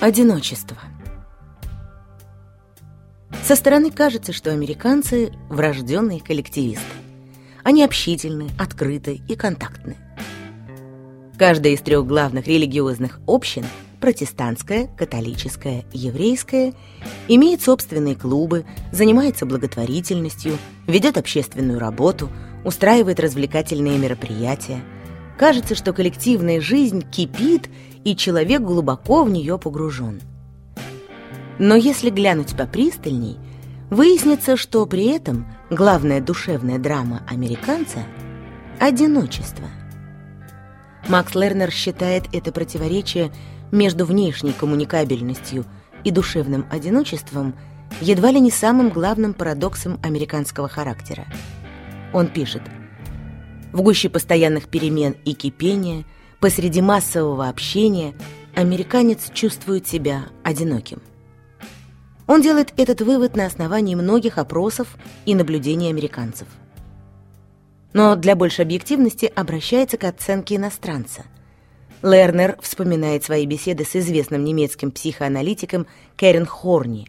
Одиночество. Со стороны кажется, что американцы – врожденные коллективисты. Они общительны, открыты и контактны. Каждая из трех главных религиозных общин – протестантская, католическая, еврейская – имеет собственные клубы, занимается благотворительностью, ведет общественную работу, устраивает развлекательные мероприятия. Кажется, что коллективная жизнь кипит – и человек глубоко в нее погружен. Но если глянуть попристальней, выяснится, что при этом главная душевная драма американца – одиночество. Макс Лернер считает это противоречие между внешней коммуникабельностью и душевным одиночеством едва ли не самым главным парадоксом американского характера. Он пишет «В гуще постоянных перемен и кипения – Посреди массового общения американец чувствует себя одиноким. Он делает этот вывод на основании многих опросов и наблюдений американцев. Но для большей объективности обращается к оценке иностранца. Лернер вспоминает свои беседы с известным немецким психоаналитиком Кэрен Хорни.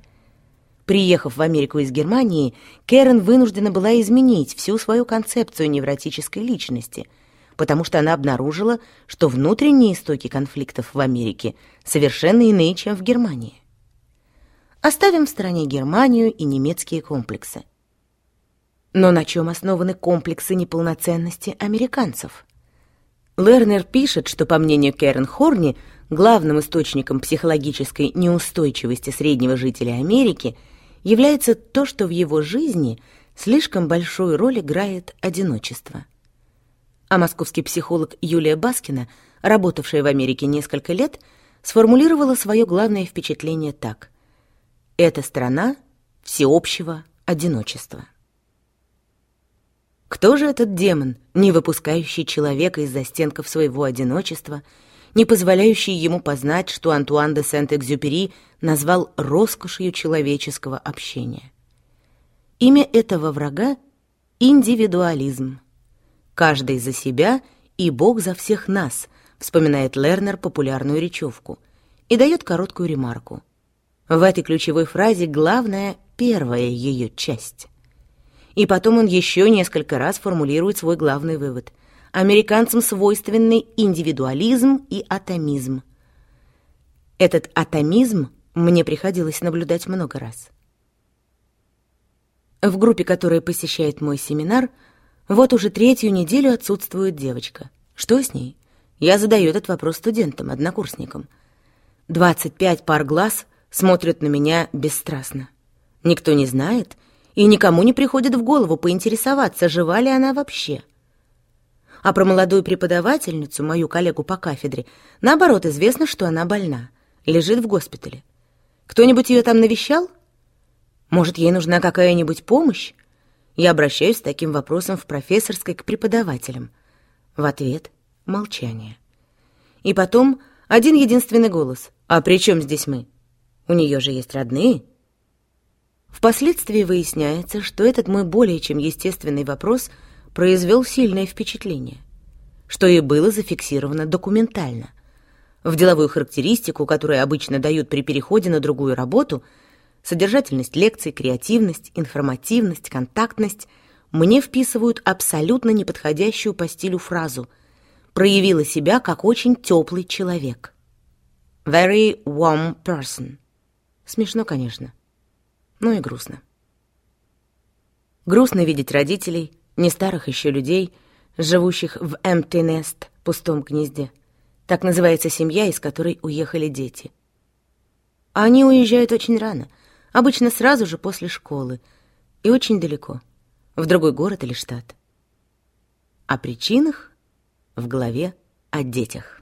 Приехав в Америку из Германии, Кэрен вынуждена была изменить всю свою концепцию невротической личности – потому что она обнаружила, что внутренние истоки конфликтов в Америке совершенно иные, чем в Германии. Оставим в стороне Германию и немецкие комплексы. Но на чем основаны комплексы неполноценности американцев? Лернер пишет, что, по мнению Кэрен Хорни, главным источником психологической неустойчивости среднего жителя Америки является то, что в его жизни слишком большую роль играет одиночество – а московский психолог Юлия Баскина, работавшая в Америке несколько лет, сформулировала свое главное впечатление так. «Это страна всеобщего одиночества». Кто же этот демон, не выпускающий человека из застенков своего одиночества, не позволяющий ему познать, что Антуан де Сент-Экзюпери назвал роскошью человеческого общения? Имя этого врага — индивидуализм — «Каждый за себя и Бог за всех нас», вспоминает Лернер популярную речевку и дает короткую ремарку. В этой ключевой фразе главная первая ее часть. И потом он еще несколько раз формулирует свой главный вывод. Американцам свойственны индивидуализм и атомизм. Этот атомизм мне приходилось наблюдать много раз. В группе, которая посещает мой семинар – вот уже третью неделю отсутствует девочка. Что с ней? Я задаю этот вопрос студентам, однокурсникам. 25 пар глаз смотрят на меня бесстрастно. Никто не знает, и никому не приходит в голову поинтересоваться, жива ли она вообще. А про молодую преподавательницу, мою коллегу по кафедре, наоборот, известно, что она больна, лежит в госпитале. Кто-нибудь ее там навещал? Может, ей нужна какая-нибудь помощь? Я обращаюсь с таким вопросом в профессорской к преподавателям. В ответ — молчание. И потом один единственный голос. «А при чем здесь мы? У нее же есть родные». Впоследствии выясняется, что этот мой более чем естественный вопрос произвел сильное впечатление, что и было зафиксировано документально. В деловую характеристику, которую обычно дают при переходе на другую работу — содержательность лекций, креативность, информативность, контактность мне вписывают абсолютно неподходящую по стилю фразу «проявила себя как очень теплый человек». Very warm person. Смешно, конечно, но и грустно. Грустно видеть родителей, не старых еще людей, живущих в empty nest, пустом гнезде. Так называется семья, из которой уехали дети. они уезжают очень рано — обычно сразу же после школы, и очень далеко, в другой город или штат. О причинах в голове о детях.